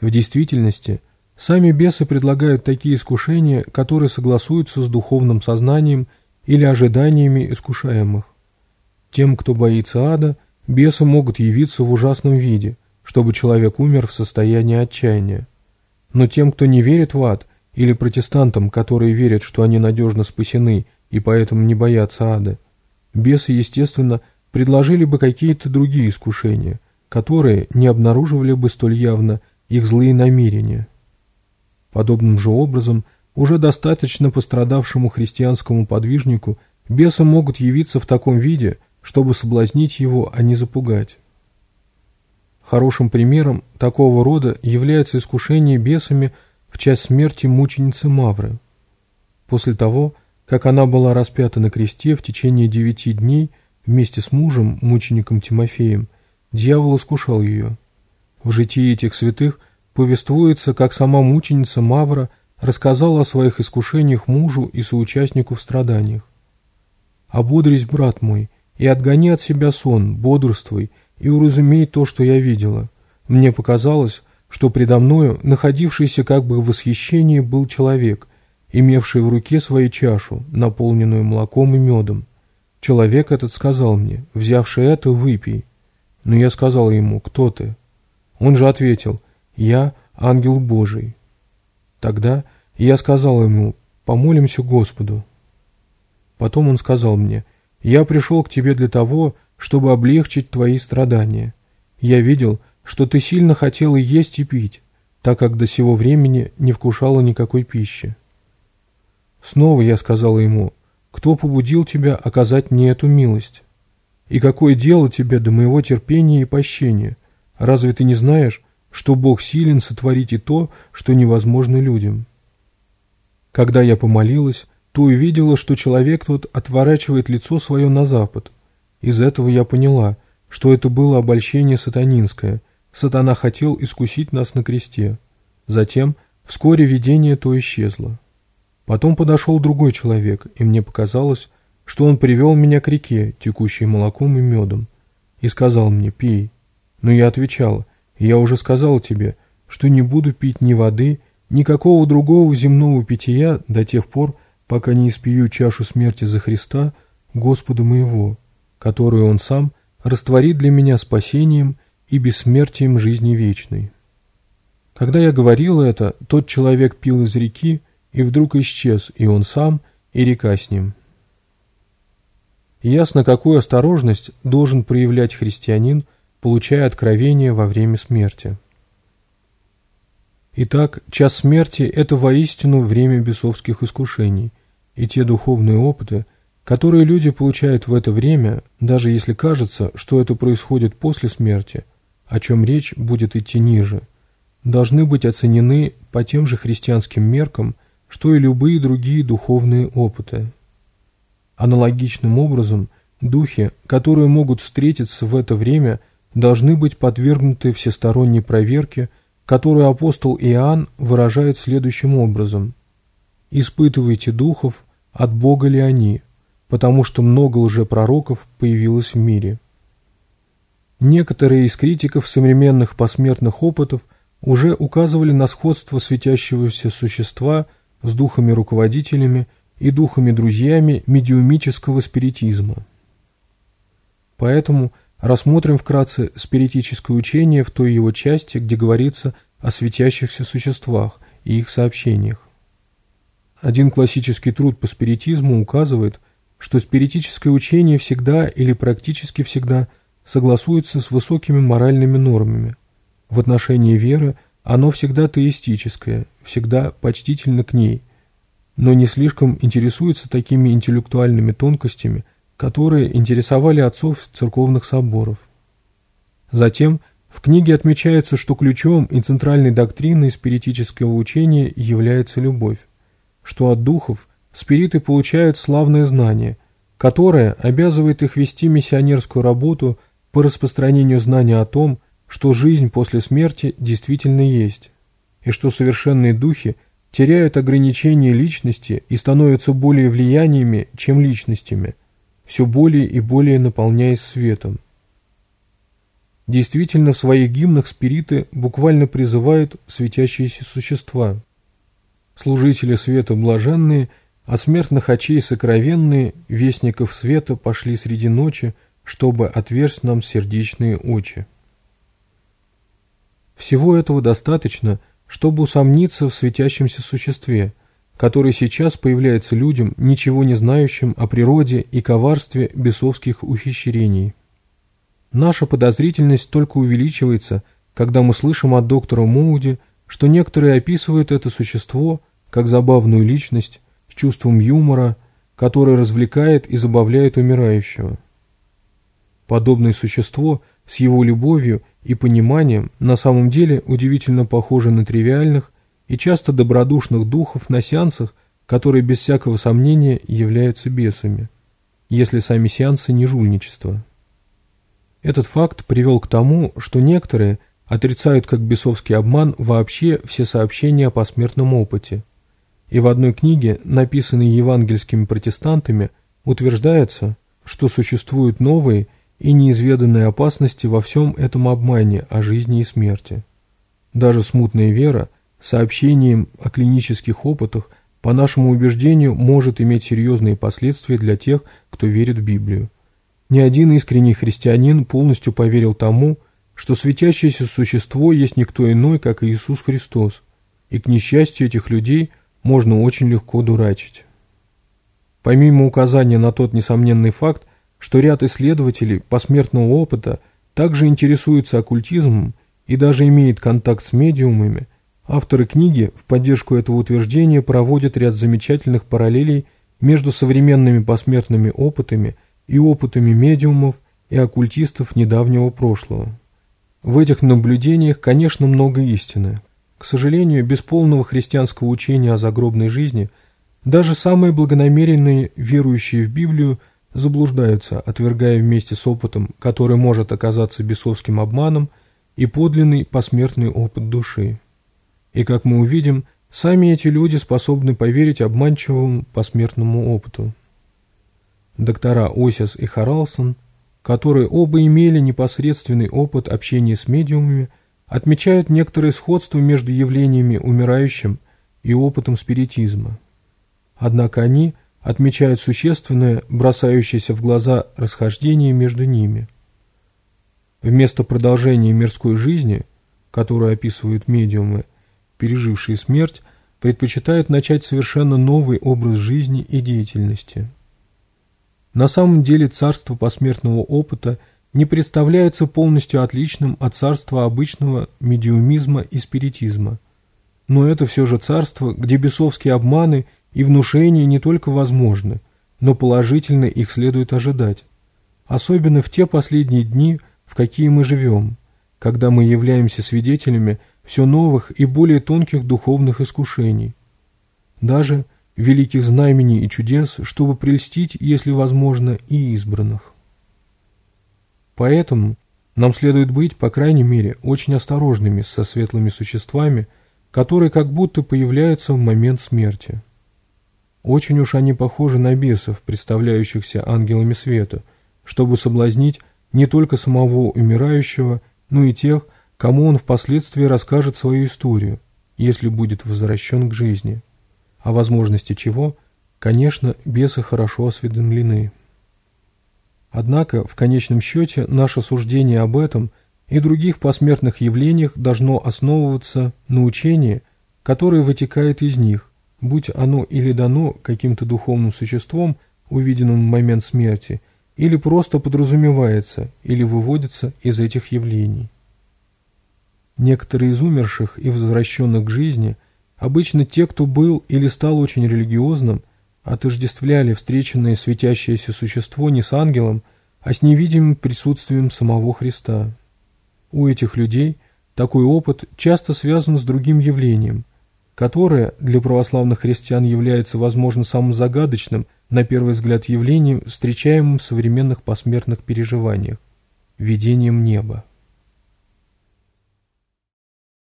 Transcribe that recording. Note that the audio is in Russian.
В действительности, сами бесы предлагают такие искушения, которые согласуются с духовным сознанием или ожиданиями искушаемых. Тем, кто боится ада, бесы могут явиться в ужасном виде, чтобы человек умер в состоянии отчаяния. Но тем, кто не верит в ад, или протестантам, которые верят, что они надежно спасены и поэтому не боятся ада, бесы, естественно, предложили бы какие-то другие искушения, которые не обнаруживали бы столь явно – их злые намерения. Подобным же образом уже достаточно пострадавшему христианскому подвижнику бесы могут явиться в таком виде, чтобы соблазнить его, а не запугать. Хорошим примером такого рода является искушение бесами в час смерти мученицы Мавры. После того, как она была распята на кресте в течение девяти дней вместе с мужем, мучеником Тимофеем, дьявол искушал ее – в житии этих святых повествуется, как сама мученица Мавра рассказала о своих искушениях мужу и соучастнику в страданиях. «Ободрись, брат мой, и отгони от себя сон, бодрствуй, и уразумей то, что я видела. Мне показалось, что предо мною, находившийся как бы в восхищении, был человек, имевший в руке свою чашу, наполненную молоком и медом. Человек этот сказал мне, взявший это, выпей. Но я сказал ему, кто ты? Он же ответил, «Я ангел Божий». Тогда я сказал ему, «Помолимся Господу». Потом он сказал мне, «Я пришел к тебе для того, чтобы облегчить твои страдания. Я видел, что ты сильно хотела есть и пить, так как до сего времени не вкушала никакой пищи». Снова я сказал ему, «Кто побудил тебя оказать мне эту милость? И какое дело тебе до моего терпения и пощения?» Разве ты не знаешь, что Бог силен сотворить и то, что невозможно людям? Когда я помолилась, то увидела, что человек тот отворачивает лицо свое на запад. Из этого я поняла, что это было обольщение сатанинское. Сатана хотел искусить нас на кресте. Затем, вскоре видение то исчезло. Потом подошел другой человек, и мне показалось, что он привел меня к реке, текущей молоком и медом, и сказал мне «пей». Но я отвечала, я уже сказал тебе, что не буду пить ни воды, ни какого другого земного питья до тех пор, пока не испью чашу смерти за Христа, Господа моего, которую Он сам растворит для меня спасением и бессмертием жизни вечной. Когда я говорил это, тот человек пил из реки, и вдруг исчез и он сам, и река с ним. Ясно, какую осторожность должен проявлять христианин, получая откровение во время смерти. Итак, час смерти – это воистину время бесовских искушений, и те духовные опыты, которые люди получают в это время, даже если кажется, что это происходит после смерти, о чем речь будет идти ниже, должны быть оценены по тем же христианским меркам, что и любые другие духовные опыты. Аналогичным образом, духи, которые могут встретиться в это время – должны быть подвергнуты всесторонней проверке, которую апостол Иоанн выражает следующим образом. «Испытывайте духов, от Бога ли они, потому что много лжепророков появилось в мире». Некоторые из критиков современных посмертных опытов уже указывали на сходство светящегося существа с духами-руководителями и духами-друзьями медиумического спиритизма. Поэтому – Рассмотрим вкратце спиритическое учение в той его части, где говорится о светящихся существах и их сообщениях. Один классический труд по спиритизму указывает, что спиритическое учение всегда или практически всегда согласуется с высокими моральными нормами. В отношении веры оно всегда теистическое, всегда почтительно к ней, но не слишком интересуется такими интеллектуальными тонкостями – которые интересовали отцов церковных соборов. Затем в книге отмечается, что ключом и центральной доктриной спиритического учения является любовь, что от духов спириты получают славное знание, которое обязывает их вести миссионерскую работу по распространению знания о том, что жизнь после смерти действительно есть, и что совершенные духи теряют ограничения личности и становятся более влияниями, чем личностями – все более и более наполняясь светом. Действительно, в своих гимнах спириты буквально призывают светящиеся существа. Служители света блаженные, от смертных очей сокровенные, вестников света пошли среди ночи, чтобы отверсть нам сердечные очи. Всего этого достаточно, чтобы усомниться в светящемся существе – который сейчас появляется людям, ничего не знающим о природе и коварстве бесовских ухищрений. Наша подозрительность только увеличивается, когда мы слышим от доктора Моуди, что некоторые описывают это существо как забавную личность с чувством юмора, который развлекает и забавляет умирающего. Подобное существо с его любовью и пониманием на самом деле удивительно похоже на тривиальных, и часто добродушных духов на сеансах, которые без всякого сомнения являются бесами, если сами сеансы не жульничество. Этот факт привел к тому, что некоторые отрицают как бесовский обман вообще все сообщения о посмертном опыте. И в одной книге, написанной евангельскими протестантами, утверждается, что существуют новые и неизведанные опасности во всем этом обмане о жизни и смерти. Даже смутная вера, сообщением о клинических опытах, по нашему убеждению, может иметь серьезные последствия для тех, кто верит в Библию. Ни один искренний христианин полностью поверил тому, что светящееся существо есть никто иной, как Иисус Христос, и, к несчастью этих людей, можно очень легко дурачить. Помимо указания на тот несомненный факт, что ряд исследователей посмертного опыта также интересуется оккультизмом и даже имеет контакт с медиумами – Авторы книги в поддержку этого утверждения проводят ряд замечательных параллелей между современными посмертными опытами и опытами медиумов и оккультистов недавнего прошлого. В этих наблюдениях, конечно, много истины. К сожалению, без полного христианского учения о загробной жизни даже самые благонамеренные, верующие в Библию, заблуждаются, отвергая вместе с опытом, который может оказаться бесовским обманом, и подлинный посмертный опыт души. И, как мы увидим, сами эти люди способны поверить обманчивому посмертному опыту. Доктора Осис и Харалсон, которые оба имели непосредственный опыт общения с медиумами, отмечают некоторые сходства между явлениями умирающим и опытом спиритизма. Однако они отмечают существенное, бросающееся в глаза расхождение между ними. Вместо продолжения мирской жизни, которую описывают медиумы, пережившие смерть, предпочитают начать совершенно новый образ жизни и деятельности. На самом деле царство посмертного опыта не представляется полностью отличным от царства обычного медиумизма и спиритизма. Но это все же царство, где бесовские обманы и внушения не только возможны, но положительно их следует ожидать. Особенно в те последние дни, в какие мы живем – когда мы являемся свидетелями все новых и более тонких духовных искушений, даже великих знамений и чудес, чтобы прельстить, если возможно, и избранных. Поэтому нам следует быть, по крайней мере, очень осторожными со светлыми существами, которые как будто появляются в момент смерти. Очень уж они похожи на бесов, представляющихся ангелами света, чтобы соблазнить не только самого умирающего, ну и тех, кому он впоследствии расскажет свою историю, если будет возвращен к жизни, о возможности чего, конечно, бесы хорошо осведомлены. Однако, в конечном счете, наше суждение об этом и других посмертных явлениях должно основываться на учении, которое вытекает из них, будь оно или дано каким-то духовным существом, увиденным в момент смерти – или просто подразумевается, или выводится из этих явлений. Некоторые из умерших и возвращенных к жизни, обычно те, кто был или стал очень религиозным, отождествляли встреченное светящееся существо не с ангелом, а с невидимым присутствием самого Христа. У этих людей такой опыт часто связан с другим явлением, которое для православных христиан является, возможно, самым загадочным на первый взгляд явлением, встречаемым в современных посмертных переживаниях – видением неба.